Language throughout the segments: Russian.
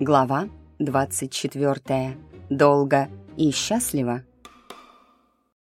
Глава 24. Долго и счастливо.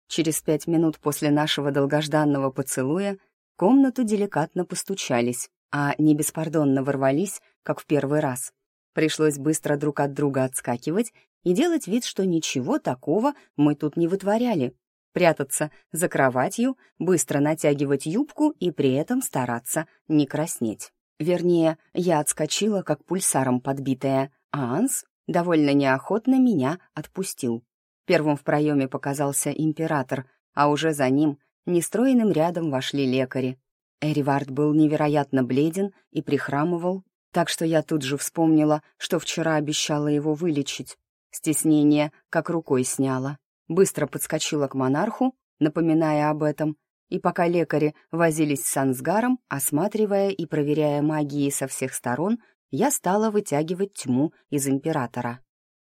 Через пять минут после нашего долгожданного поцелуя комнату деликатно постучались, а не беспардонно ворвались, как в первый раз. Пришлось быстро друг от друга отскакивать и делать вид, что ничего такого мы тут не вытворяли. Прятаться за кроватью, быстро натягивать юбку и при этом стараться не краснеть. Вернее, я отскочила, как пульсаром подбитая, а Анс довольно неохотно меня отпустил. Первым в проеме показался император, а уже за ним нестроенным рядом вошли лекари. Эривард был невероятно бледен и прихрамывал, так что я тут же вспомнила, что вчера обещала его вылечить. Стеснение как рукой сняло. Быстро подскочила к монарху, напоминая об этом, и пока лекари возились с Сансгаром, осматривая и проверяя магии со всех сторон, я стала вытягивать тьму из императора.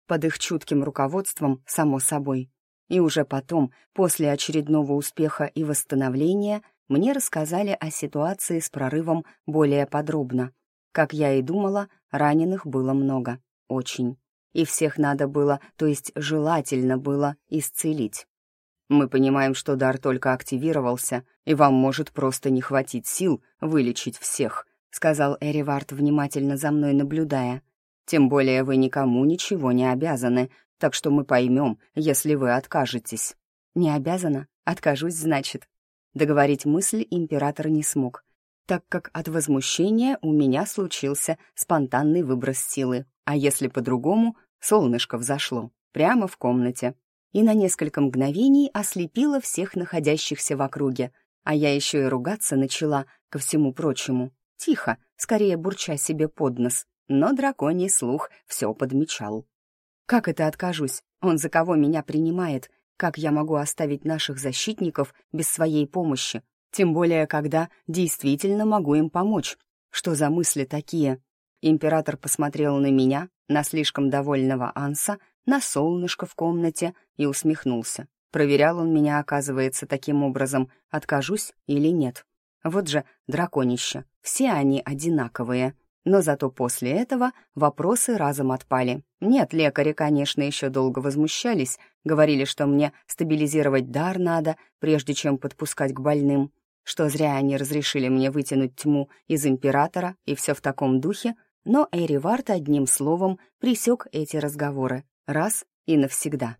Под их чутким руководством, само собой. И уже потом, после очередного успеха и восстановления, мне рассказали о ситуации с прорывом более подробно. Как я и думала, раненых было много. Очень. И всех надо было, то есть желательно было, исцелить. Мы понимаем, что дар только активировался, и вам может просто не хватить сил вылечить всех», — сказал Эривард, внимательно за мной наблюдая. «Тем более вы никому ничего не обязаны, так что мы поймем, если вы откажетесь». «Не обязана? Откажусь, значит». Договорить мысль император не смог, так как от возмущения у меня случился спонтанный выброс силы, а если по-другому, солнышко взошло, прямо в комнате и на несколько мгновений ослепила всех находящихся в округе, а я еще и ругаться начала ко всему прочему. Тихо, скорее бурча себе под нос, но драконий слух все подмечал. «Как это откажусь? Он за кого меня принимает? Как я могу оставить наших защитников без своей помощи? Тем более, когда действительно могу им помочь. Что за мысли такие?» Император посмотрел на меня, на слишком довольного Анса, на солнышко в комнате и усмехнулся. Проверял он меня, оказывается, таким образом, откажусь или нет. Вот же драконище, все они одинаковые. Но зато после этого вопросы разом отпали. Нет, лекари, конечно, еще долго возмущались, говорили, что мне стабилизировать дар надо, прежде чем подпускать к больным, что зря они разрешили мне вытянуть тьму из императора и все в таком духе, но Эривард одним словом присек эти разговоры, раз и навсегда.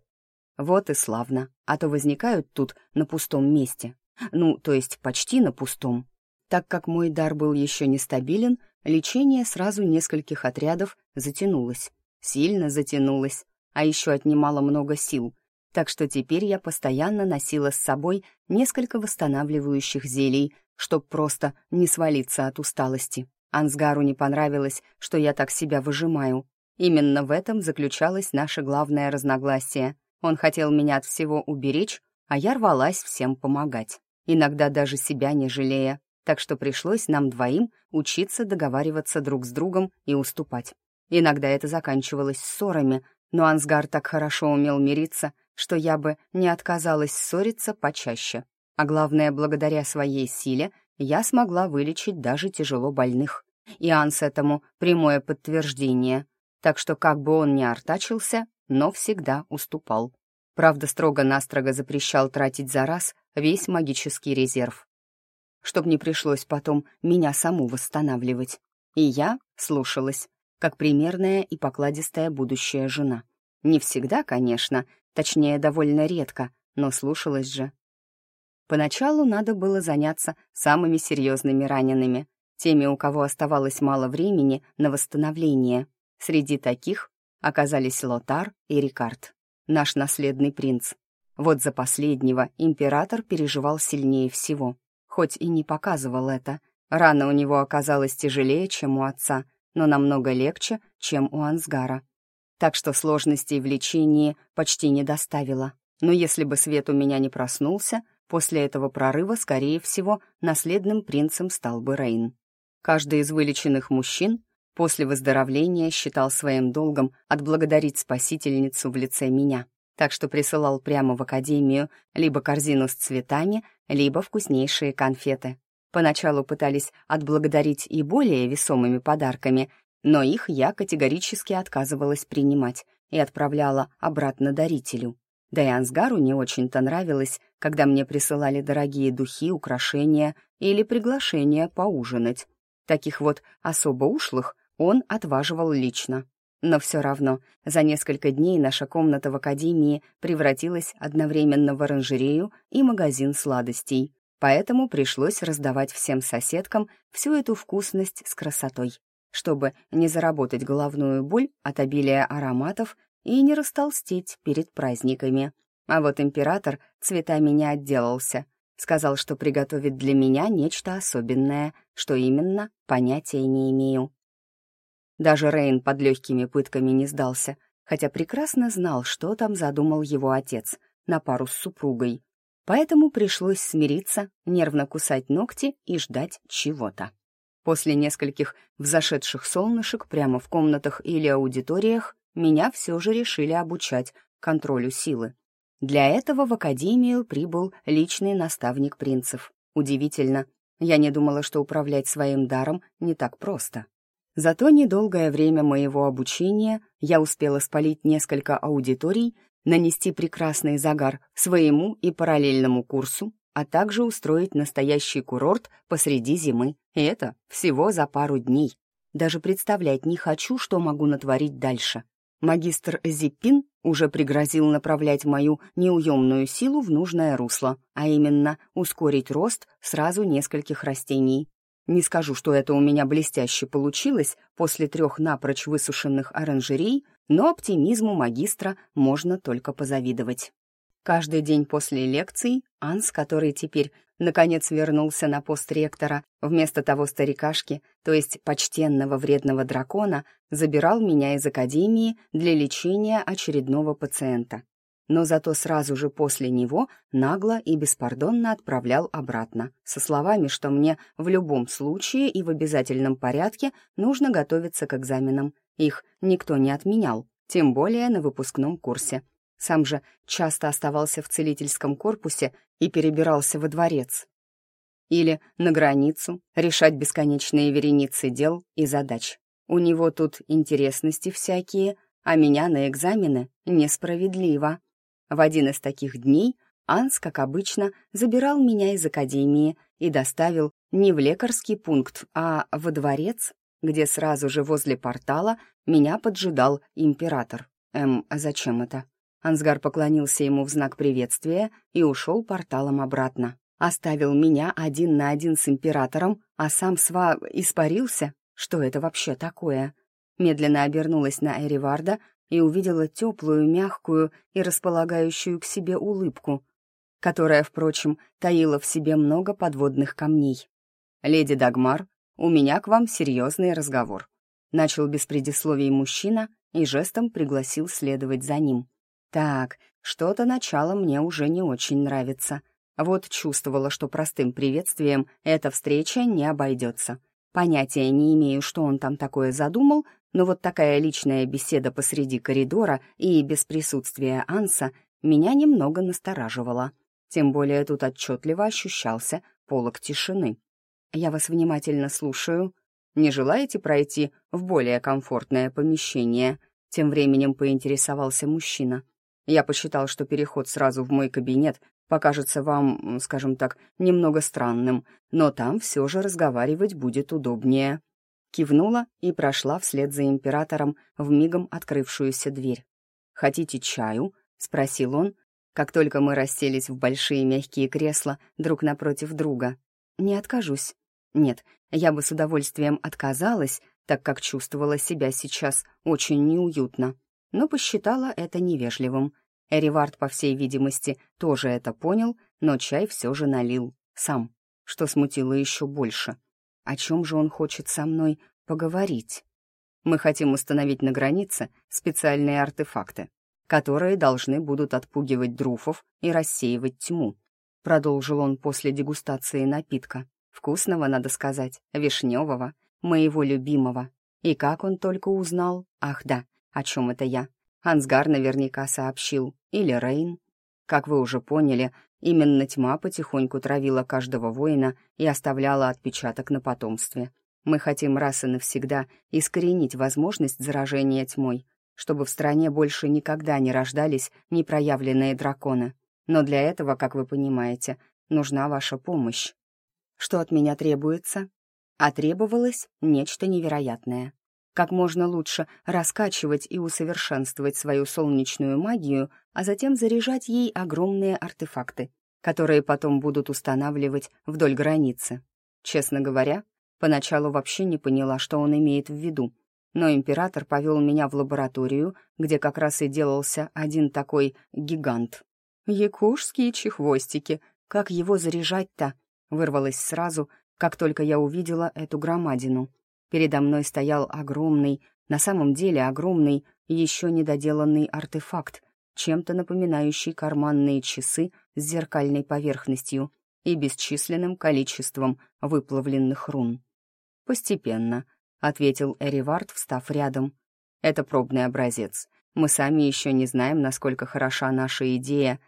Вот и славно, а то возникают тут на пустом месте. Ну, то есть почти на пустом. Так как мой дар был еще нестабилен, лечение сразу нескольких отрядов затянулось. Сильно затянулось, а еще отнимало много сил. Так что теперь я постоянно носила с собой несколько восстанавливающих зелий, чтоб просто не свалиться от усталости. Ансгару не понравилось, что я так себя выжимаю, Именно в этом заключалось наше главное разногласие. Он хотел меня от всего уберечь, а я рвалась всем помогать, иногда даже себя не жалея, так что пришлось нам двоим учиться договариваться друг с другом и уступать. Иногда это заканчивалось ссорами, но Ансгар так хорошо умел мириться, что я бы не отказалась ссориться почаще. А главное, благодаря своей силе я смогла вылечить даже тяжело больных. И Анс этому прямое подтверждение — так что как бы он ни артачился, но всегда уступал. Правда, строго-настрого запрещал тратить за раз весь магический резерв, чтоб не пришлось потом меня саму восстанавливать. И я слушалась, как примерная и покладистая будущая жена. Не всегда, конечно, точнее, довольно редко, но слушалась же. Поначалу надо было заняться самыми серьезными ранеными, теми, у кого оставалось мало времени на восстановление — Среди таких оказались Лотар и Рикард, наш наследный принц. Вот за последнего император переживал сильнее всего, хоть и не показывал это. Рана у него оказалась тяжелее, чем у отца, но намного легче, чем у Ансгара. Так что сложностей в лечении почти не доставило. Но если бы свет у меня не проснулся, после этого прорыва, скорее всего, наследным принцем стал бы Рейн. Каждый из вылеченных мужчин После выздоровления считал своим долгом отблагодарить спасительницу в лице меня, так что присылал прямо в академию либо корзину с цветами, либо вкуснейшие конфеты. Поначалу пытались отблагодарить и более весомыми подарками, но их я категорически отказывалась принимать и отправляла обратно дарителю. Да и Ансгару не очень-то нравилось, когда мне присылали дорогие духи, украшения или приглашения поужинать. Таких вот особо ушлых он отваживал лично. Но все равно за несколько дней наша комната в академии превратилась одновременно в оранжерею и магазин сладостей, поэтому пришлось раздавать всем соседкам всю эту вкусность с красотой, чтобы не заработать головную боль от обилия ароматов и не растолстеть перед праздниками. А вот император цветами не отделался. Сказал, что приготовит для меня нечто особенное, что именно, понятия не имею. Даже Рейн под легкими пытками не сдался, хотя прекрасно знал, что там задумал его отец на пару с супругой. Поэтому пришлось смириться, нервно кусать ногти и ждать чего-то. После нескольких взошедших солнышек прямо в комнатах или аудиториях меня все же решили обучать контролю силы. Для этого в академию прибыл личный наставник принцев. Удивительно, я не думала, что управлять своим даром не так просто. Зато недолгое время моего обучения я успела спалить несколько аудиторий, нанести прекрасный загар своему и параллельному курсу, а также устроить настоящий курорт посреди зимы. И это всего за пару дней. Даже представлять не хочу, что могу натворить дальше. Магистр Зиппин уже пригрозил направлять мою неуемную силу в нужное русло, а именно ускорить рост сразу нескольких растений. Не скажу, что это у меня блестяще получилось после трех напрочь высушенных оранжерей, но оптимизму магистра можно только позавидовать. Каждый день после лекций Анс, который теперь наконец вернулся на пост ректора, вместо того старикашки, то есть почтенного вредного дракона, забирал меня из академии для лечения очередного пациента. Но зато сразу же после него нагло и беспардонно отправлял обратно, со словами, что мне в любом случае и в обязательном порядке нужно готовиться к экзаменам. Их никто не отменял, тем более на выпускном курсе. Сам же часто оставался в целительском корпусе и перебирался во дворец. Или на границу решать бесконечные вереницы дел и задач. У него тут интересности всякие, а меня на экзамены несправедливо. В один из таких дней Анс, как обычно, забирал меня из академии и доставил не в лекарский пункт, а во дворец, где сразу же возле портала меня поджидал император. Эм, а зачем это? Ансгар поклонился ему в знак приветствия и ушел порталом обратно. Оставил меня один на один с императором, а сам Сва испарился? Что это вообще такое? Медленно обернулась на Эриварда и увидела теплую, мягкую и располагающую к себе улыбку, которая, впрочем, таила в себе много подводных камней. «Леди Дагмар, у меня к вам серьезный разговор», — начал без предисловий мужчина и жестом пригласил следовать за ним. Так, что-то начало мне уже не очень нравится. Вот чувствовала, что простым приветствием эта встреча не обойдется. Понятия не имею, что он там такое задумал, но вот такая личная беседа посреди коридора и без присутствия Анса меня немного настораживала. Тем более тут отчетливо ощущался полог тишины. «Я вас внимательно слушаю. Не желаете пройти в более комфортное помещение?» Тем временем поинтересовался мужчина. Я посчитал, что переход сразу в мой кабинет покажется вам, скажем так, немного странным, но там все же разговаривать будет удобнее». Кивнула и прошла вслед за императором в мигом открывшуюся дверь. «Хотите чаю?» — спросил он, как только мы расселись в большие мягкие кресла друг напротив друга. «Не откажусь. Нет, я бы с удовольствием отказалась, так как чувствовала себя сейчас очень неуютно но посчитала это невежливым. Эривард, по всей видимости, тоже это понял, но чай все же налил. Сам, что смутило еще больше. О чем же он хочет со мной поговорить? Мы хотим установить на границе специальные артефакты, которые должны будут отпугивать друфов и рассеивать тьму. Продолжил он после дегустации напитка. Вкусного, надо сказать, вишневого, моего любимого. И как он только узнал? Ах да, о чем это я? Ансгар наверняка сообщил. Или Рейн. Как вы уже поняли, Именно тьма потихоньку травила каждого воина и оставляла отпечаток на потомстве. Мы хотим раз и навсегда искоренить возможность заражения тьмой, чтобы в стране больше никогда не рождались непроявленные драконы. Но для этого, как вы понимаете, нужна ваша помощь. Что от меня требуется? А требовалось нечто невероятное. Как можно лучше раскачивать и усовершенствовать свою солнечную магию, а затем заряжать ей огромные артефакты, которые потом будут устанавливать вдоль границы. Честно говоря, поначалу вообще не поняла, что он имеет в виду, но император повел меня в лабораторию, где как раз и делался один такой гигант. «Якушские чехвостики! Как его заряжать-то?» Вырвалось сразу, как только я увидела эту громадину. Передо мной стоял огромный, на самом деле огромный, еще недоделанный артефакт, чем-то напоминающий карманные часы с зеркальной поверхностью и бесчисленным количеством выплавленных рун. «Постепенно», — ответил Эривард, встав рядом. «Это пробный образец. Мы сами еще не знаем, насколько хороша наша идея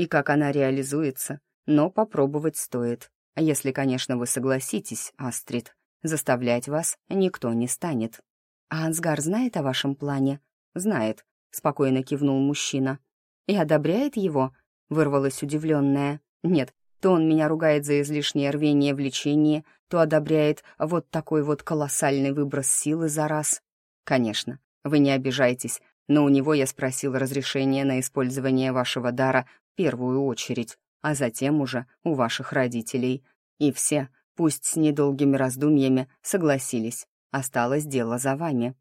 и как она реализуется, но попробовать стоит. Если, конечно, вы согласитесь, Астрид. Заставлять вас никто не станет. А Ансгар знает о вашем плане? Знает, спокойно кивнул мужчина. И одобряет его? Вырвалась удивленная. Нет, то он меня ругает за излишнее рвение в лечении, то одобряет вот такой вот колоссальный выброс силы за раз. Конечно, вы не обижайтесь, но у него я спросил разрешения на использование вашего дара в первую очередь, а затем уже у ваших родителей. И все, пусть с недолгими раздумьями, согласились. Осталось дело за вами.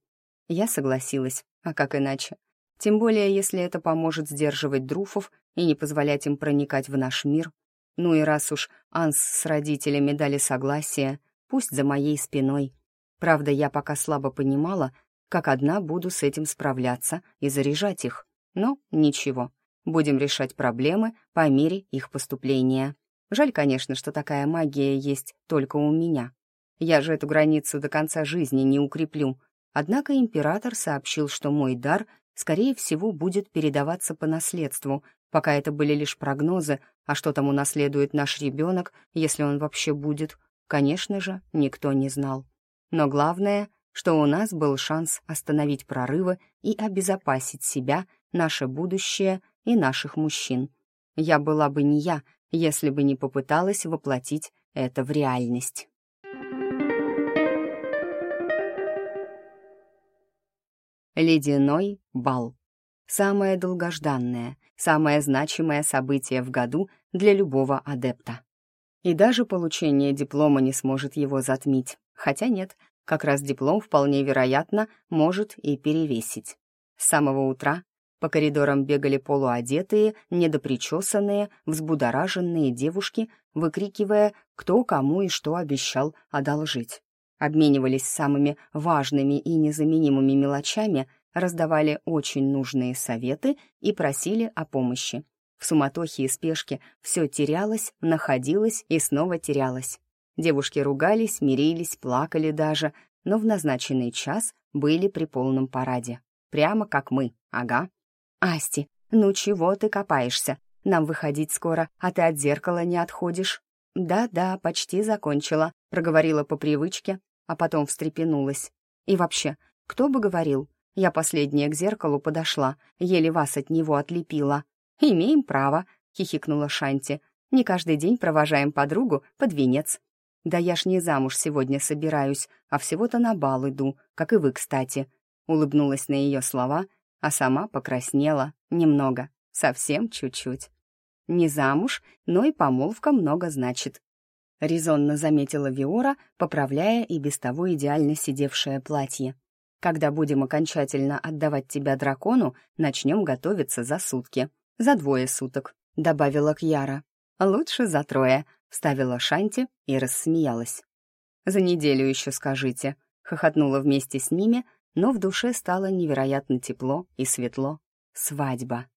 Я согласилась, а как иначе? Тем более, если это поможет сдерживать друфов и не позволять им проникать в наш мир. Ну и раз уж Анс с родителями дали согласие, пусть за моей спиной. Правда, я пока слабо понимала, как одна буду с этим справляться и заряжать их. Но ничего, будем решать проблемы по мере их поступления. Жаль, конечно, что такая магия есть только у меня. Я же эту границу до конца жизни не укреплю. Однако император сообщил, что мой дар, скорее всего, будет передаваться по наследству, пока это были лишь прогнозы, а что там унаследует наш ребенок, если он вообще будет, конечно же, никто не знал. Но главное, что у нас был шанс остановить прорывы и обезопасить себя, наше будущее и наших мужчин. Я была бы не я, если бы не попыталась воплотить это в реальность. Ледяной бал. Самое долгожданное, самое значимое событие в году для любого адепта. И даже получение диплома не сможет его затмить. Хотя нет, как раз диплом вполне вероятно может и перевесить. С самого утра по коридорам бегали полуодетые, недопричесанные, взбудораженные девушки, выкрикивая, кто кому и что обещал одолжить. Обменивались самыми важными и незаменимыми мелочами, раздавали очень нужные советы и просили о помощи. В суматохе и спешке все терялось, находилось и снова терялось. Девушки ругались, мирились, плакали даже, но в назначенный час были при полном параде. Прямо как мы, ага. «Асти, ну чего ты копаешься? Нам выходить скоро, а ты от зеркала не отходишь». «Да-да, почти закончила», — проговорила по привычке, а потом встрепенулась. «И вообще, кто бы говорил? Я последняя к зеркалу подошла, еле вас от него отлепила». «Имеем право», — хихикнула Шанти. «Не каждый день провожаем подругу под венец». «Да я ж не замуж сегодня собираюсь, а всего-то на бал иду, как и вы, кстати», — улыбнулась на ее слова — а сама покраснела немного, совсем чуть-чуть. Не замуж, но и помолвка много значит. Резонно заметила Виора, поправляя и без того идеально сидевшее платье. Когда будем окончательно отдавать тебя дракону, начнем готовиться за сутки. За двое суток, добавила Кьяра. Лучше за трое, вставила Шанти и рассмеялась. За неделю еще скажите, хохотнула вместе с ними, но в душе стало невероятно тепло и светло. Свадьба.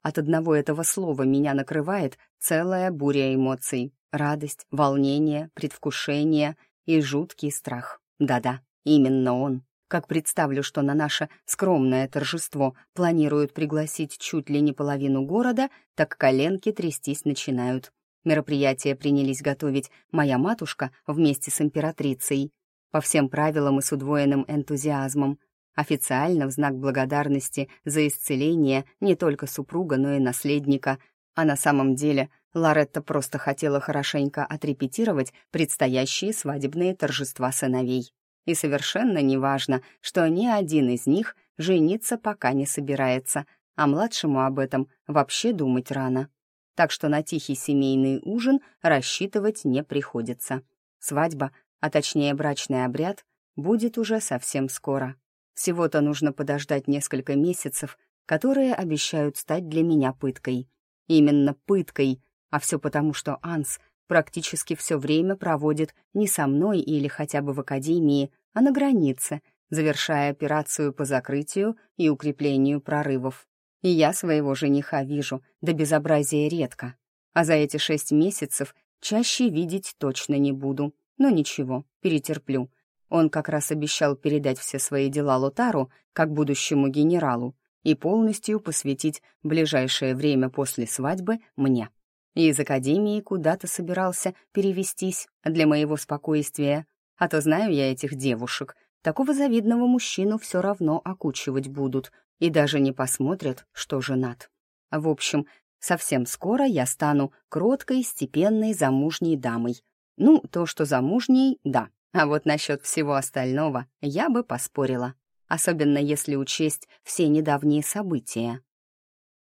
От одного этого слова меня накрывает целая буря эмоций. Радость, волнение, предвкушение и жуткий страх. Да-да, именно он. как представлю, что на наше скромное торжество планируют пригласить чуть ли не половину города, так коленки трястись начинают. Мероприятие принялись готовить моя матушка вместе с императрицей. По всем правилам и с удвоенным энтузиазмом. Официально в знак благодарности за исцеление не только супруга, но и наследника. А на самом деле Лоретта просто хотела хорошенько отрепетировать предстоящие свадебные торжества сыновей. И совершенно неважно, что ни один из них жениться пока не собирается, а младшему об этом вообще думать рано. Так что на тихий семейный ужин рассчитывать не приходится. Свадьба, а точнее брачный обряд, будет уже совсем скоро. Всего-то нужно подождать несколько месяцев, которые обещают стать для меня пыткой. Именно пыткой, а все потому, что Анс — практически все время проводит не со мной или хотя бы в академии, а на границе, завершая операцию по закрытию и укреплению прорывов. И я своего жениха вижу, до безобразия редко. А за эти шесть месяцев чаще видеть точно не буду. Но ничего, перетерплю. Он как раз обещал передать все свои дела Лотару, как будущему генералу, и полностью посвятить ближайшее время после свадьбы мне из академии куда-то собирался перевестись для моего спокойствия. А то знаю я этих девушек, такого завидного мужчину все равно окучивать будут и даже не посмотрят, что женат. В общем, совсем скоро я стану кроткой, степенной, замужней дамой. Ну, то, что замужней, да, а вот насчет всего остального я бы поспорила, особенно если учесть все недавние события.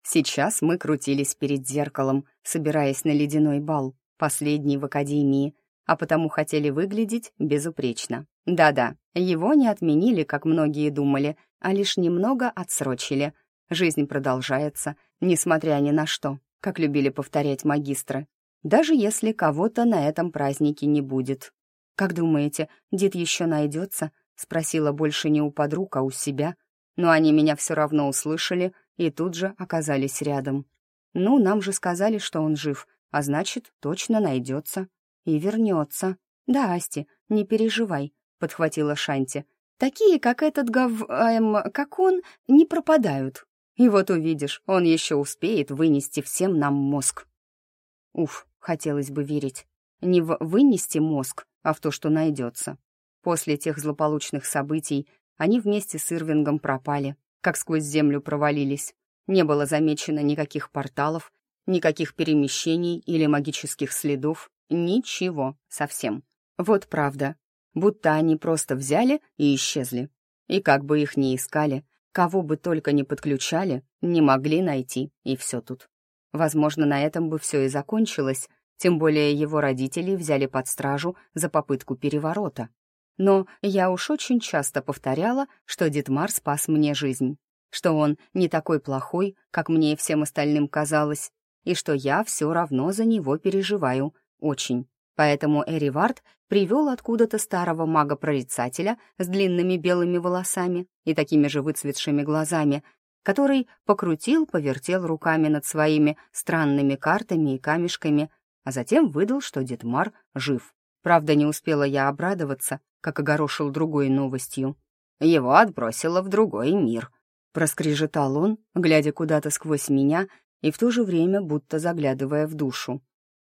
Сейчас мы крутились перед зеркалом, собираясь на ледяной бал, последний в академии, а потому хотели выглядеть безупречно. Да-да, его не отменили, как многие думали, а лишь немного отсрочили. Жизнь продолжается, несмотря ни на что, как любили повторять магистры. Даже если кого-то на этом празднике не будет. «Как думаете, дед еще найдется?» — спросила больше не у подруг, а у себя. Но они меня все равно услышали — и тут же оказались рядом. Ну, нам же сказали, что он жив, а значит, точно найдется. И вернется. Да, Асти, не переживай, подхватила Шанти. Такие, как этот гав... Эм, как он, не пропадают. И вот увидишь, он еще успеет вынести всем нам мозг. Уф, хотелось бы верить. Не в вынести мозг, а в то, что найдется. После тех злополучных событий они вместе с Ирвингом пропали, как сквозь землю провалились. Не было замечено никаких порталов, никаких перемещений или магических следов, ничего совсем. Вот правда, будто они просто взяли и исчезли. И как бы их ни искали, кого бы только не подключали, не могли найти, и все тут. Возможно, на этом бы все и закончилось, тем более его родители взяли под стражу за попытку переворота. Но я уж очень часто повторяла, что Дитмар спас мне жизнь, что он не такой плохой, как мне и всем остальным казалось, и что я все равно за него переживаю, очень. Поэтому Эривард привел откуда-то старого мага-прорицателя с длинными белыми волосами и такими же выцветшими глазами, который покрутил, повертел руками над своими странными картами и камешками, а затем выдал, что Детмар жив. Правда, не успела я обрадоваться, как огорошил другой новостью. Его отбросило в другой мир. Проскрежетал он, глядя куда-то сквозь меня и в то же время будто заглядывая в душу.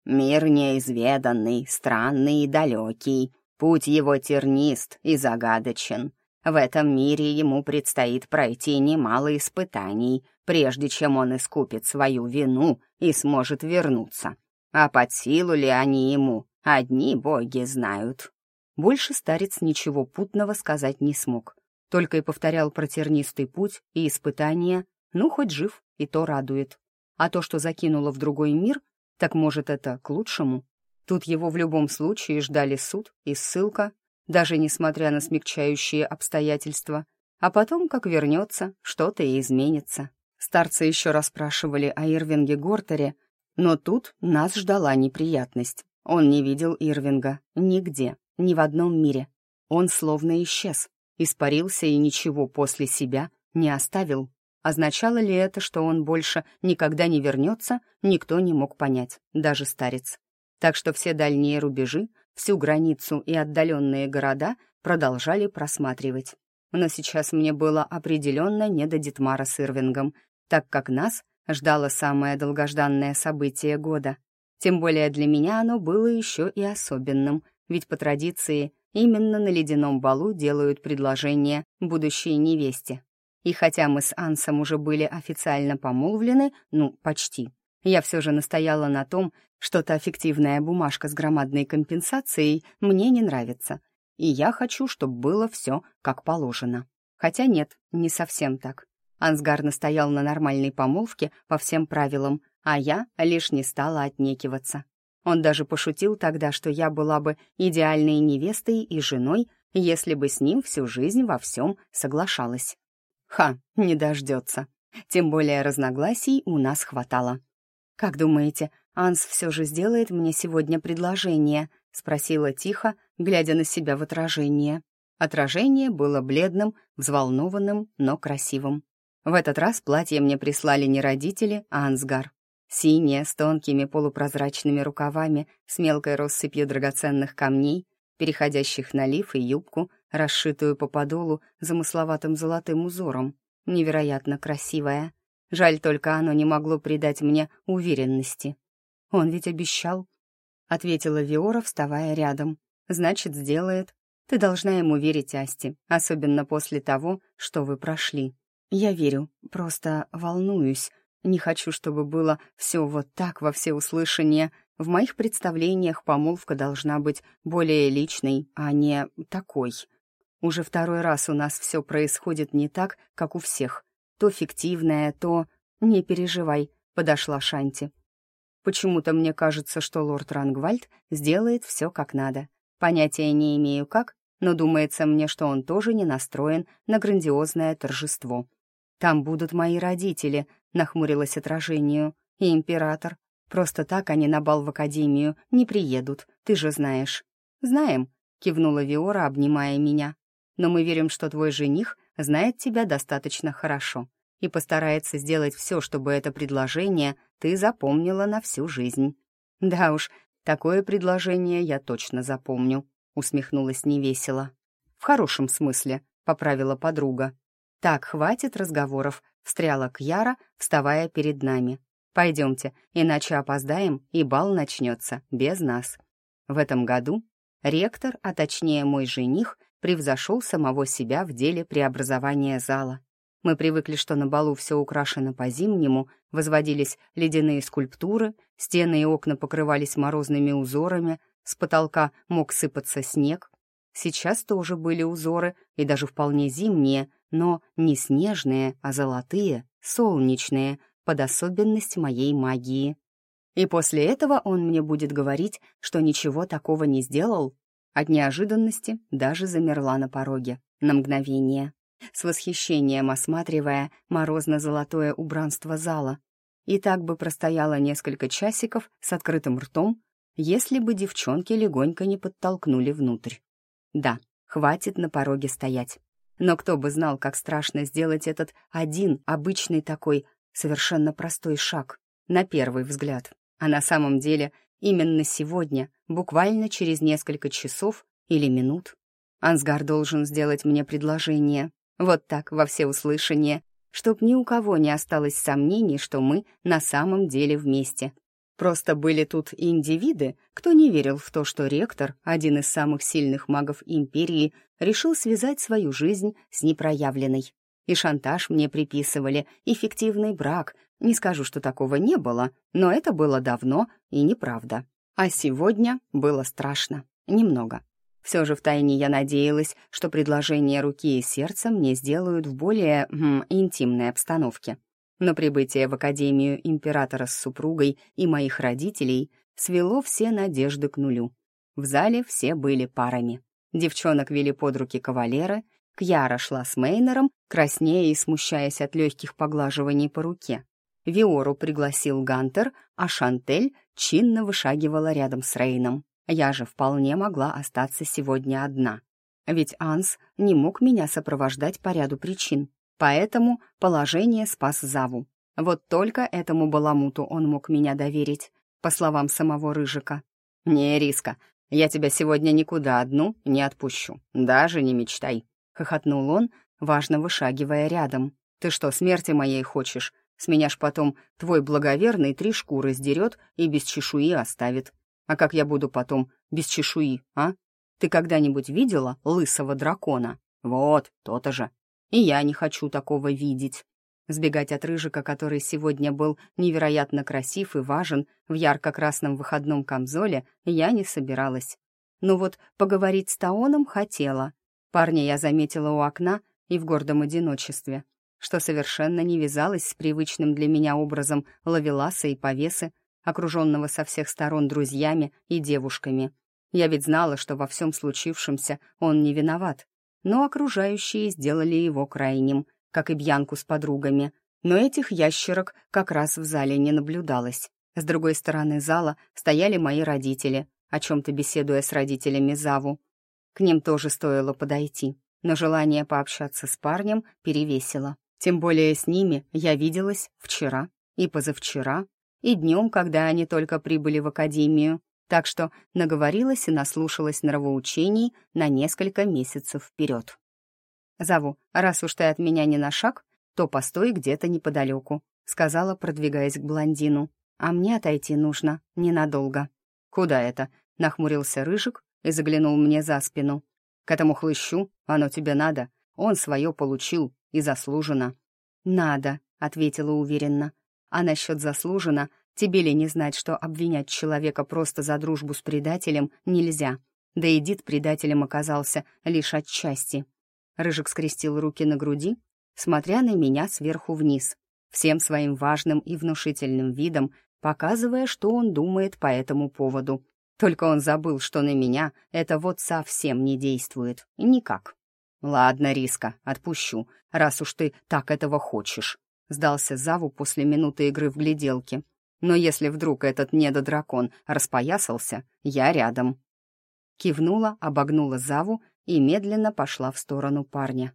«Мир неизведанный, странный и далекий, путь его тернист и загадочен. В этом мире ему предстоит пройти немало испытаний, прежде чем он искупит свою вину и сможет вернуться. А под силу ли они ему, одни боги знают». Больше старец ничего путного сказать не смог, только и повторял про тернистый путь и испытания, ну, хоть жив, и то радует. А то, что закинуло в другой мир, так, может, это к лучшему? Тут его в любом случае ждали суд и ссылка, даже несмотря на смягчающие обстоятельства. А потом, как вернется, что-то и изменится. Старцы еще расспрашивали о Ирвинге Гортере, но тут нас ждала неприятность. Он не видел Ирвинга нигде ни в одном мире. Он словно исчез, испарился и ничего после себя не оставил. Означало ли это, что он больше никогда не вернется, никто не мог понять, даже старец. Так что все дальние рубежи, всю границу и отдаленные города продолжали просматривать. но сейчас мне было определенно не до Дитмара с Ирвингом, так как нас ждало самое долгожданное событие года. Тем более для меня оно было еще и особенным, ведь по традиции именно на ледяном балу делают предложение будущей невесте. И хотя мы с Ансом уже были официально помолвлены, ну, почти, я все же настояла на том, что та фиктивная бумажка с громадной компенсацией мне не нравится, и я хочу, чтобы было все как положено. Хотя нет, не совсем так. Ансгар настоял на нормальной помолвке по всем правилам, а я лишь не стала отнекиваться. Он даже пошутил тогда, что я была бы идеальной невестой и женой, если бы с ним всю жизнь во всем соглашалась. Ха, не дождется. Тем более разногласий у нас хватало. «Как думаете, Анс все же сделает мне сегодня предложение?» — спросила тихо, глядя на себя в отражение. Отражение было бледным, взволнованным, но красивым. В этот раз платье мне прислали не родители, а Ансгар. Синее, с тонкими полупрозрачными рукавами, с мелкой россыпью драгоценных камней, переходящих на лиф и юбку, расшитую по подолу замысловатым золотым узором. Невероятно красивое. Жаль только оно не могло придать мне уверенности. Он ведь обещал. Ответила Виора, вставая рядом. Значит, сделает. Ты должна ему верить, Асти, особенно после того, что вы прошли. Я верю, просто волнуюсь. Не хочу, чтобы было все вот так во всеуслышание. В моих представлениях помолвка должна быть более личной, а не такой. Уже второй раз у нас все происходит не так, как у всех. То фиктивное, то... «Не переживай», — подошла Шанти. «Почему-то мне кажется, что лорд Рангвальд сделает все как надо. Понятия не имею как, но думается мне, что он тоже не настроен на грандиозное торжество. Там будут мои родители», — нахмурилась отражению, — «и император. Просто так они на бал в академию не приедут, ты же знаешь». «Знаем», — кивнула Виора, обнимая меня. «Но мы верим, что твой жених знает тебя достаточно хорошо и постарается сделать все, чтобы это предложение ты запомнила на всю жизнь». «Да уж, такое предложение я точно запомню», — усмехнулась невесело. «В хорошем смысле», — поправила подруга. «Так, хватит разговоров», — встряла Кьяра, вставая перед нами. «Пойдемте, иначе опоздаем, и бал начнется без нас». В этом году ректор, а точнее мой жених, превзошел самого себя в деле преобразования зала. Мы привыкли, что на балу все украшено по-зимнему, возводились ледяные скульптуры, стены и окна покрывались морозными узорами, с потолка мог сыпаться снег. Сейчас тоже были узоры, и даже вполне зимние, но не снежные, а золотые, солнечные, под особенность моей магии. И после этого он мне будет говорить, что ничего такого не сделал, от неожиданности даже замерла на пороге, на мгновение, с восхищением осматривая морозно-золотое убранство зала. И так бы простояла несколько часиков с открытым ртом, если бы девчонки легонько не подтолкнули внутрь. Да, хватит на пороге стоять. Но кто бы знал, как страшно сделать этот один, обычный такой, совершенно простой шаг, на первый взгляд. А на самом деле Именно сегодня, буквально через несколько часов или минут, Ансгар должен сделать мне предложение. Вот так, во всеуслышание, чтоб ни у кого не осталось сомнений, что мы на самом деле вместе. Просто были тут индивиды, кто не верил в то, что ректор, один из самых сильных магов империи, решил связать свою жизнь с непроявленной. И шантаж мне приписывали, и фиктивный брак, не скажу, что такого не было, но это было давно и неправда. А сегодня было страшно. Немного. Все же втайне я надеялась, что предложение руки и сердца мне сделают в более м, интимной обстановке. Но прибытие в Академию императора с супругой и моих родителей свело все надежды к нулю. В зале все были парами. Девчонок вели под руки кавалеры, Кьяра шла с Мейнером, краснея и смущаясь от легких поглаживаний по руке. Виору пригласил Гантер, а Шантель чинно вышагивала рядом с Рейном. Я же вполне могла остаться сегодня одна. Ведь Анс не мог меня сопровождать по ряду причин. Поэтому положение спас Заву. Вот только этому баламуту он мог меня доверить, по словам самого Рыжика. «Не, Риска, я тебя сегодня никуда одну не отпущу, даже не мечтай», хохотнул он, важно вышагивая рядом. «Ты что, смерти моей хочешь? С меня ж потом твой благоверный три шкуры сдерет и без чешуи оставит. А как я буду потом без чешуи, а? Ты когда-нибудь видела лысого дракона? Вот, то-то же. И я не хочу такого видеть. Сбегать от Рыжика, который сегодня был невероятно красив и важен в ярко-красном выходном камзоле, я не собиралась. Но вот поговорить с Таоном хотела. Парня я заметила у окна и в гордом одиночестве, что совершенно не вязалось с привычным для меня образом лавеласа и повесы, окруженного со всех сторон друзьями и девушками. Я ведь знала, что во всем случившемся он не виноват, но окружающие сделали его крайним — как и Бьянку с подругами, но этих ящерок как раз в зале не наблюдалось. С другой стороны зала стояли мои родители, о чем-то беседуя с родителями Заву. К ним тоже стоило подойти, но желание пообщаться с парнем перевесило. Тем более с ними я виделась вчера и позавчера, и днем, когда они только прибыли в академию, так что наговорилась и наслушалась нравоучений на несколько месяцев вперед. «Зову, раз уж ты от меня не на шаг, то постой где-то неподалеку», — сказала, продвигаясь к блондину. «А мне отойти нужно ненадолго». «Куда это?» — нахмурился Рыжик и заглянул мне за спину. «К этому хлыщу? Оно тебе надо. Он свое получил и заслуженно». «Надо», — ответила уверенно. «А насчет заслуженно, тебе ли не знать, что обвинять человека просто за дружбу с предателем нельзя? Да и Дид предателем оказался лишь отчасти». Рыжик скрестил руки на груди, смотря на меня сверху вниз, всем своим важным и внушительным видом, показывая, что он думает по этому поводу. Только он забыл, что на меня это вот совсем не действует. Никак. «Ладно, Риска, отпущу, раз уж ты так этого хочешь», — сдался Заву после минуты игры в гляделки. «Но если вдруг этот недодракон распоясался, я рядом». Кивнула, обогнула Заву и медленно пошла в сторону парня.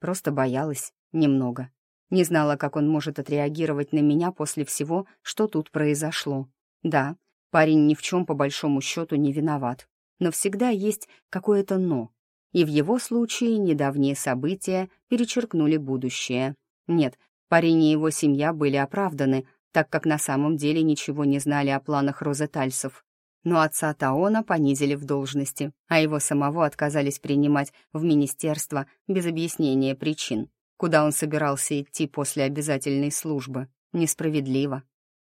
Просто боялась немного. Не знала, как он может отреагировать на меня после всего, что тут произошло. Да, парень ни в чем по большому счету не виноват, но всегда есть какое-то «но». И в его случае недавние события перечеркнули будущее. Нет, парень и его семья были оправданы, так как на самом деле ничего не знали о планах розетальцев но отца Таона понизили в должности, а его самого отказались принимать в министерство без объяснения причин, куда он собирался идти после обязательной службы. Несправедливо.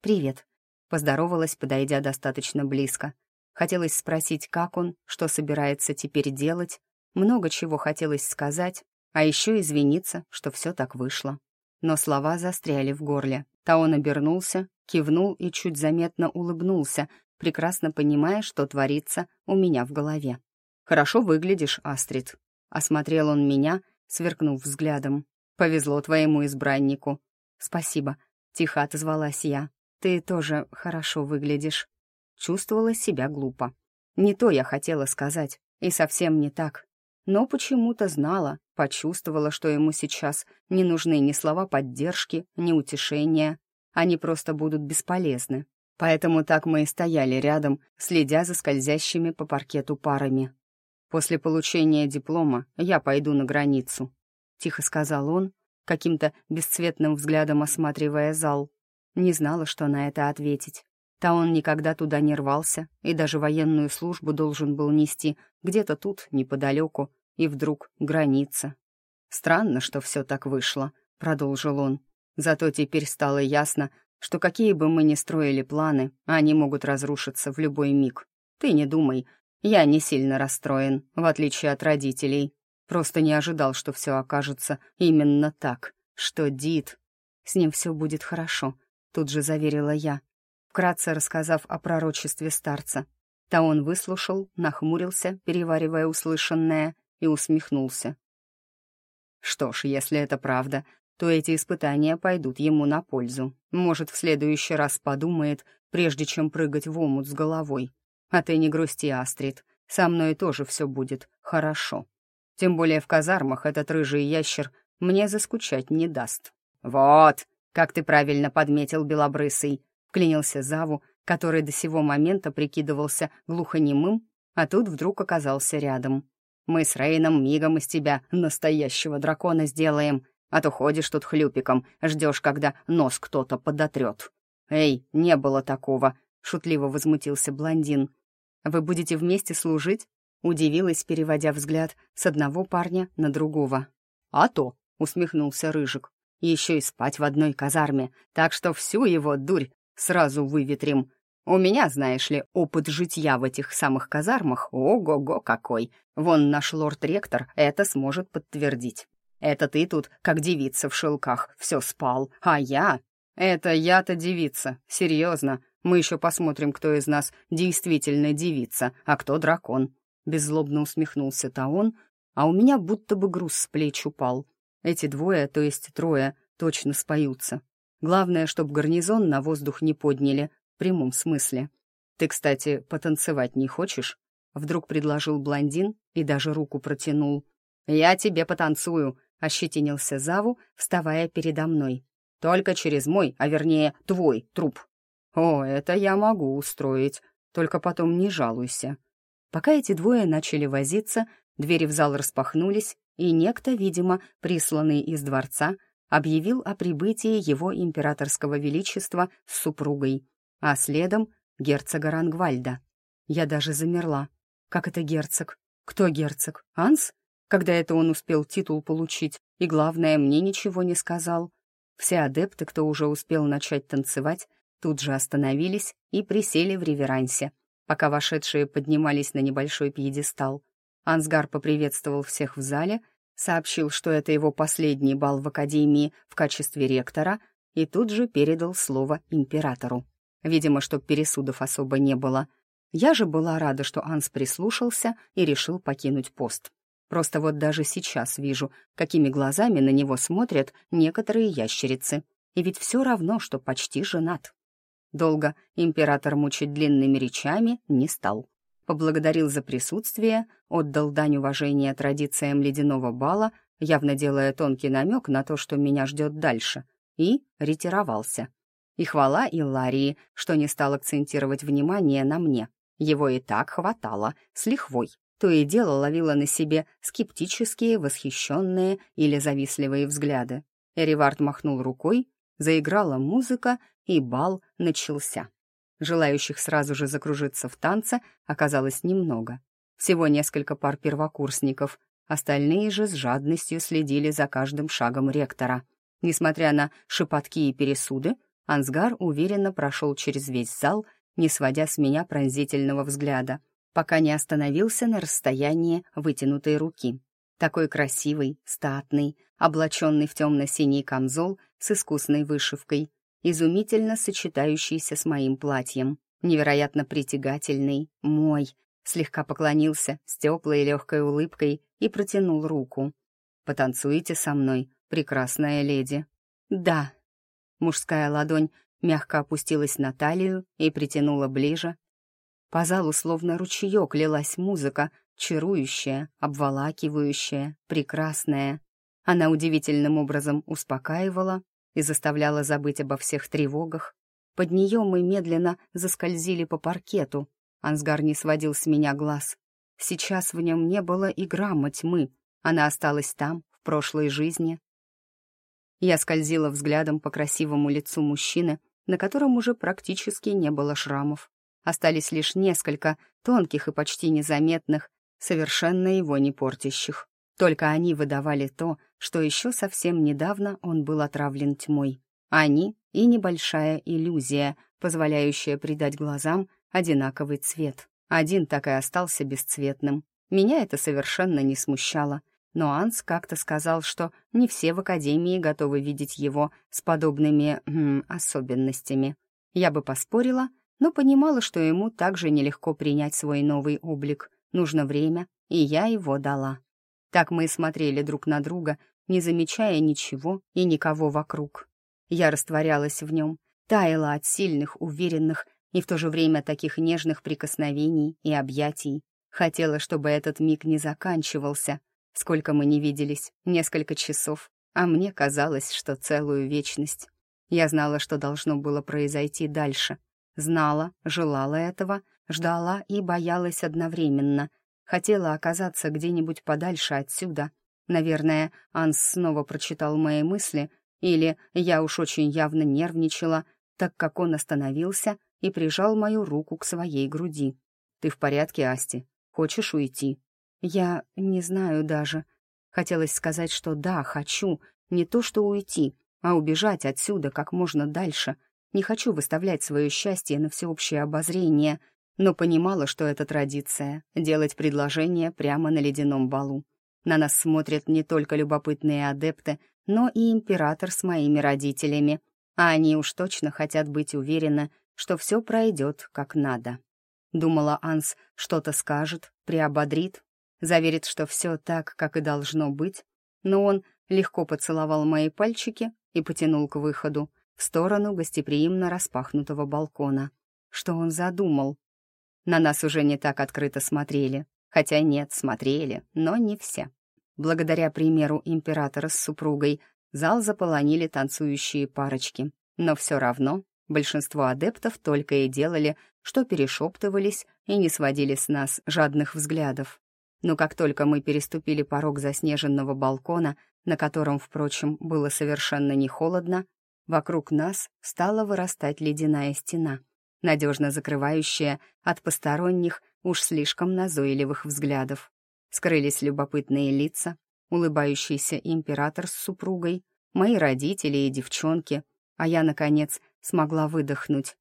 «Привет», — поздоровалась, подойдя достаточно близко. Хотелось спросить, как он, что собирается теперь делать, много чего хотелось сказать, а еще извиниться, что все так вышло. Но слова застряли в горле. Таон обернулся, кивнул и чуть заметно улыбнулся, прекрасно понимая, что творится у меня в голове. «Хорошо выглядишь, Астрид», — осмотрел он меня, сверкнув взглядом. «Повезло твоему избраннику». «Спасибо», — тихо отозвалась я. «Ты тоже хорошо выглядишь». Чувствовала себя глупо. Не то я хотела сказать, и совсем не так. Но почему-то знала, почувствовала, что ему сейчас не нужны ни слова поддержки, ни утешения. Они просто будут бесполезны. Поэтому так мы и стояли рядом, следя за скользящими по паркету парами. «После получения диплома я пойду на границу», — тихо сказал он, каким-то бесцветным взглядом осматривая зал. Не знала, что на это ответить. Та он никогда туда не рвался и даже военную службу должен был нести где-то тут, неподалеку, и вдруг граница. «Странно, что все так вышло», — продолжил он. «Зато теперь стало ясно, что какие бы мы ни строили планы, они могут разрушиться в любой миг. Ты не думай, я не сильно расстроен, в отличие от родителей. Просто не ожидал, что все окажется именно так, что Дид... С ним все будет хорошо, тут же заверила я, вкратце рассказав о пророчестве старца. Та он выслушал, нахмурился, переваривая услышанное, и усмехнулся. «Что ж, если это правда, то эти испытания пойдут ему на пользу. Может, в следующий раз подумает, прежде чем прыгать в омут с головой. А ты не грусти, Астрид, со мной тоже все будет хорошо. Тем более в казармах этот рыжий ящер мне заскучать не даст. «Вот, как ты правильно подметил, Белобрысый», — вклинился Заву, который до сего момента прикидывался глухонемым, а тут вдруг оказался рядом. Мы с Рейном мигом из тебя настоящего дракона сделаем, а то ходишь тут хлюпиком, ждешь, когда нос кто-то подотрет». «Эй, не было такого», — шутливо возмутился блондин. «Вы будете вместе служить?» — удивилась, переводя взгляд с одного парня на другого. «А то», — усмехнулся Рыжик, — «еще и спать в одной казарме, так что всю его дурь сразу выветрим. У меня, знаешь ли, опыт житья в этих самых казармах, ого-го какой. Вон наш лорд-ректор это сможет подтвердить. Это ты тут, как девица в шелках, все спал, а я... Это я-то девица, серьезно. Мы еще посмотрим, кто из нас действительно девица, а кто дракон. Беззлобно усмехнулся Таон, а у меня будто бы груз с плеч упал. Эти двое, то есть трое, точно споются. Главное, чтоб гарнизон на воздух не подняли, в прямом смысле. Ты, кстати, потанцевать не хочешь? Вдруг предложил блондин и даже руку протянул. «Я тебе потанцую», — ощетинился Заву, вставая передо мной. «Только через мой, а вернее, твой труп». «О, это я могу устроить, только потом не жалуйся». Пока эти двое начали возиться, двери в зал распахнулись, и некто, видимо, присланный из дворца, объявил о прибытии его императорского величества с супругой, а следом герцога Рангвальда. Я даже замерла. Как это герцог? Кто герцог? Анс? Когда это он успел титул получить, и, главное, мне ничего не сказал. Все адепты, кто уже успел начать танцевать, тут же остановились и присели в реверансе, пока вошедшие поднимались на небольшой пьедестал. Ансгар поприветствовал всех в зале — сообщил, что это его последний бал в Академии в качестве ректора, и тут же передал слово императору. Видимо, чтоб пересудов особо не было. Я же была рада, что Анс прислушался и решил покинуть пост. Просто вот даже сейчас вижу, какими глазами на него смотрят некоторые ящерицы. И ведь все равно, что почти женат. Долго император мучить длинными речами не стал поблагодарил за присутствие, отдал дань уважения традициям ледяного бала, явно делая тонкий намек на то, что меня ждет дальше, и ретировался. И хвала Илларии, что не стал акцентировать внимание на мне. Его и так хватало, с лихвой. То и дело ловила на себе скептические, восхищенные или завистливые взгляды. Эривард махнул рукой, заиграла музыка, и бал начался. Желающих сразу же закружиться в танце оказалось немного. Всего несколько пар первокурсников. Остальные же с жадностью следили за каждым шагом ректора. Несмотря на шепотки и пересуды, Ансгар уверенно прошел через весь зал, не сводя с меня пронзительного взгляда, пока не остановился на расстоянии вытянутой руки. Такой красивый, статный, облаченный в темно-синий камзол с искусной вышивкой, изумительно сочетающийся с моим платьем. Невероятно притягательный, мой. Слегка поклонился с теплой легкой улыбкой и протянул руку. «Потанцуете со мной, прекрасная леди?» «Да». Мужская ладонь мягко опустилась на талию и притянула ближе. По залу словно ручеек лилась музыка, чарующая, обволакивающая, прекрасная. Она удивительным образом успокаивала и заставляла забыть обо всех тревогах. Под нее мы медленно заскользили по паркету. Ансгар не сводил с меня глаз. Сейчас в нем не было и грамма тьмы. Она осталась там, в прошлой жизни. Я скользила взглядом по красивому лицу мужчины, на котором уже практически не было шрамов. Остались лишь несколько тонких и почти незаметных, совершенно его не портящих. Только они выдавали то, что еще совсем недавно он был отравлен тьмой. Они и небольшая иллюзия, позволяющая придать глазам одинаковый цвет. Один так и остался бесцветным. Меня это совершенно не смущало. Но Анс как-то сказал, что не все в Академии готовы видеть его с подобными м, особенностями. Я бы поспорила, но понимала, что ему также нелегко принять свой новый облик. Нужно время, и я его дала. Так мы и смотрели друг на друга, не замечая ничего и никого вокруг. Я растворялась в нем, таяла от сильных, уверенных и в то же время таких нежных прикосновений и объятий. Хотела, чтобы этот миг не заканчивался. Сколько мы не виделись, несколько часов, а мне казалось, что целую вечность. Я знала, что должно было произойти дальше. Знала, желала этого, ждала и боялась одновременно — Хотела оказаться где-нибудь подальше отсюда. Наверное, Анс снова прочитал мои мысли, или я уж очень явно нервничала, так как он остановился и прижал мою руку к своей груди. «Ты в порядке, Асти? Хочешь уйти?» «Я не знаю даже». Хотелось сказать, что да, хочу, не то что уйти, а убежать отсюда как можно дальше. Не хочу выставлять свое счастье на всеобщее обозрение, но понимала, что это традиция — делать предложение прямо на ледяном балу. На нас смотрят не только любопытные адепты, но и император с моими родителями, а они уж точно хотят быть уверены, что все пройдет как надо. Думала, Анс что-то скажет, приободрит, заверит, что все так, как и должно быть, но он легко поцеловал мои пальчики и потянул к выходу, в сторону гостеприимно распахнутого балкона. Что он задумал? На нас уже не так открыто смотрели. Хотя нет, смотрели, но не все. Благодаря примеру императора с супругой зал заполонили танцующие парочки. Но все равно большинство адептов только и делали, что перешептывались и не сводили с нас жадных взглядов. Но как только мы переступили порог заснеженного балкона, на котором, впрочем, было совершенно не холодно, вокруг нас стала вырастать ледяная стена, надежно закрывающая от посторонних уж слишком назойливых взглядов. Скрылись любопытные лица, улыбающийся император с супругой, мои родители и девчонки, а я, наконец, смогла выдохнуть.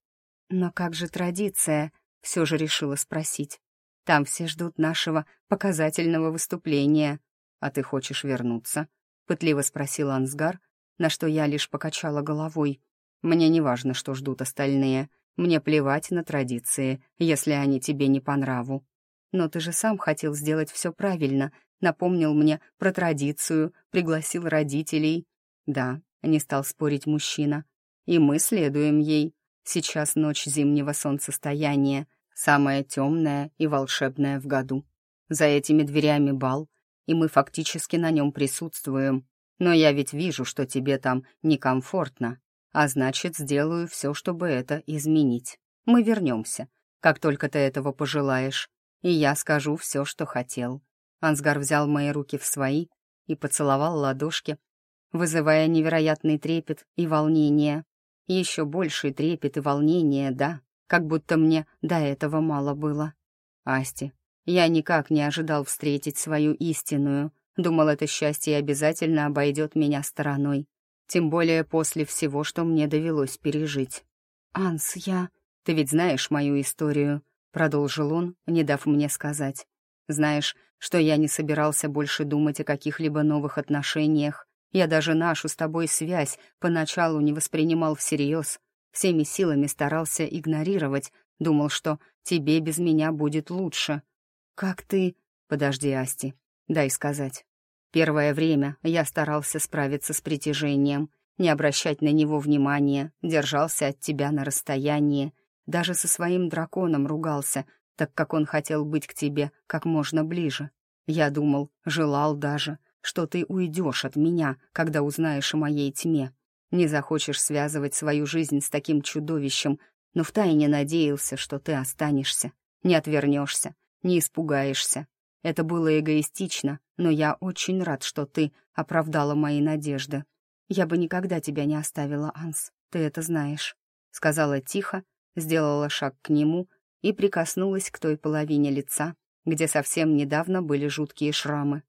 «Но как же традиция?» — все же решила спросить. «Там все ждут нашего показательного выступления. А ты хочешь вернуться?» — пытливо спросил Ансгар, на что я лишь покачала головой. «Мне не важно, что ждут остальные. Мне плевать на традиции, если они тебе не по нраву. Но ты же сам хотел сделать все правильно, напомнил мне про традицию, пригласил родителей. Да, не стал спорить мужчина. И мы следуем ей. Сейчас ночь зимнего солнцестояния, самая темная и волшебная в году. За этими дверями бал, и мы фактически на нем присутствуем. Но я ведь вижу, что тебе там некомфортно, а значит, сделаю все, чтобы это изменить. Мы вернемся, как только ты этого пожелаешь, и я скажу все, что хотел». Ансгар взял мои руки в свои и поцеловал ладошки, вызывая невероятный трепет и волнение. Еще больший трепет и волнение, да, как будто мне до этого мало было. Асти, я никак не ожидал встретить свою истинную. Думал, это счастье обязательно обойдет меня стороной. Тем более после всего, что мне довелось пережить. «Анс, я...» «Ты ведь знаешь мою историю», — продолжил он, не дав мне сказать. «Знаешь, что я не собирался больше думать о каких-либо новых отношениях. Я даже нашу с тобой связь поначалу не воспринимал всерьез. Всеми силами старался игнорировать, думал, что тебе без меня будет лучше. «Как ты...» «Подожди, Асти, дай сказать». Первое время я старался справиться с притяжением, не обращать на него внимания, держался от тебя на расстоянии, даже со своим драконом ругался, так как он хотел быть к тебе как можно ближе. Я думал, желал даже, что ты уйдешь от меня, когда узнаешь о моей тьме. Не захочешь связывать свою жизнь с таким чудовищем, но втайне надеялся, что ты останешься, не отвернешься, не испугаешься. Это было эгоистично, но я очень рад, что ты оправдала мои надежды. Я бы никогда тебя не оставила, Анс, ты это знаешь», — сказала тихо, сделала шаг к нему и прикоснулась к той половине лица, где совсем недавно были жуткие шрамы.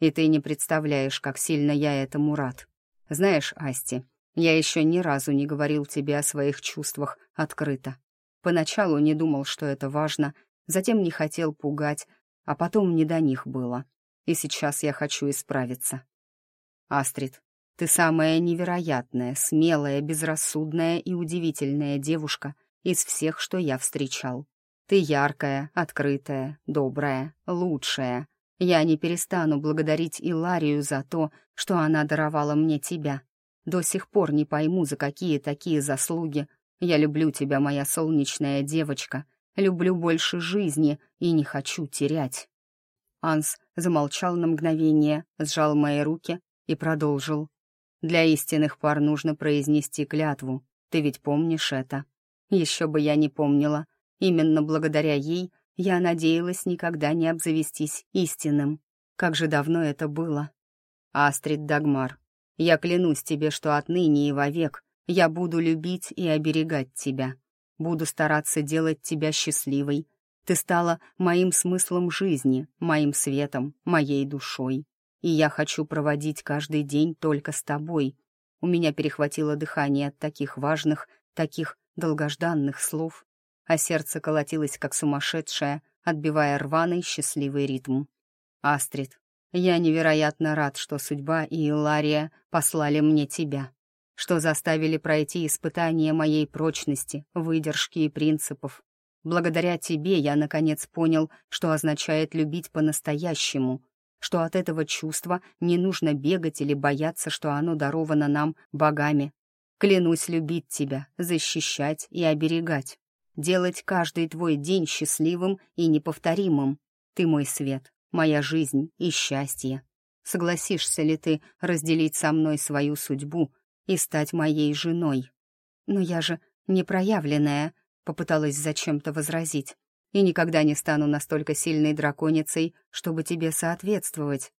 «И ты не представляешь, как сильно я этому рад. Знаешь, Асти, я еще ни разу не говорил тебе о своих чувствах открыто. Поначалу не думал, что это важно, затем не хотел пугать, а потом не до них было. И сейчас я хочу исправиться. Астрид, ты самая невероятная, смелая, безрассудная и удивительная девушка из всех, что я встречал. Ты яркая, открытая, добрая, лучшая. Я не перестану благодарить Иларию за то, что она даровала мне тебя. До сих пор не пойму, за какие такие заслуги. Я люблю тебя, моя солнечная девочка, люблю больше жизни и не хочу терять». Анс замолчал на мгновение, сжал мои руки и продолжил. «Для истинных пар нужно произнести клятву. Ты ведь помнишь это?» «Еще бы я не помнила. Именно благодаря ей Я надеялась никогда не обзавестись истинным. Как же давно это было. Астрид Дагмар, я клянусь тебе, что отныне и вовек я буду любить и оберегать тебя. Буду стараться делать тебя счастливой. Ты стала моим смыслом жизни, моим светом, моей душой. И я хочу проводить каждый день только с тобой. У меня перехватило дыхание от таких важных, таких долгожданных слов, а сердце колотилось как сумасшедшее, отбивая рваный счастливый ритм. «Астрид, я невероятно рад, что судьба и Илария послали мне тебя, что заставили пройти испытание моей прочности, выдержки и принципов. Благодаря тебе я, наконец, понял, что означает любить по-настоящему, что от этого чувства не нужно бегать или бояться, что оно даровано нам богами. Клянусь любить тебя, защищать и оберегать, делать каждый твой день счастливым и неповторимым. Ты мой свет, моя жизнь и счастье. Согласишься ли ты разделить со мной свою судьбу и стать моей женой? Но я же непроявленная, попыталась зачем-то возразить, и никогда не стану настолько сильной драконицей, чтобы тебе соответствовать.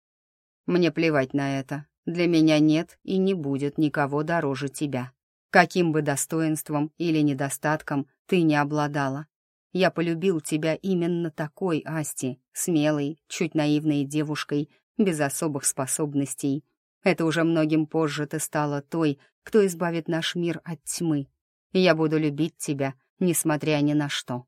Мне плевать на это. Для меня нет и не будет никого дороже тебя. Каким бы достоинством или недостатком ты не обладала. Я полюбил тебя именно такой, Асти, смелой, чуть наивной девушкой, без особых способностей. Это уже многим позже ты стала той, кто избавит наш мир от тьмы. Я буду любить тебя, несмотря ни на что.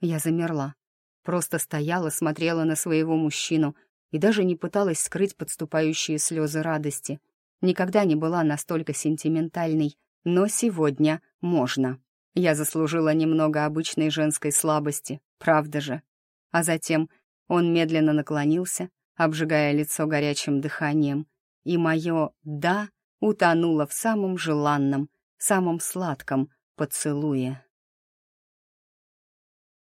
Я замерла. Просто стояла, смотрела на своего мужчину и даже не пыталась скрыть подступающие слезы радости. Никогда не была настолько сентиментальной, но сегодня можно. Я заслужила немного обычной женской слабости, правда же? А затем он медленно наклонился, обжигая лицо горячим дыханием, и мое «да» утонуло в самом желанном, самом сладком поцелуе.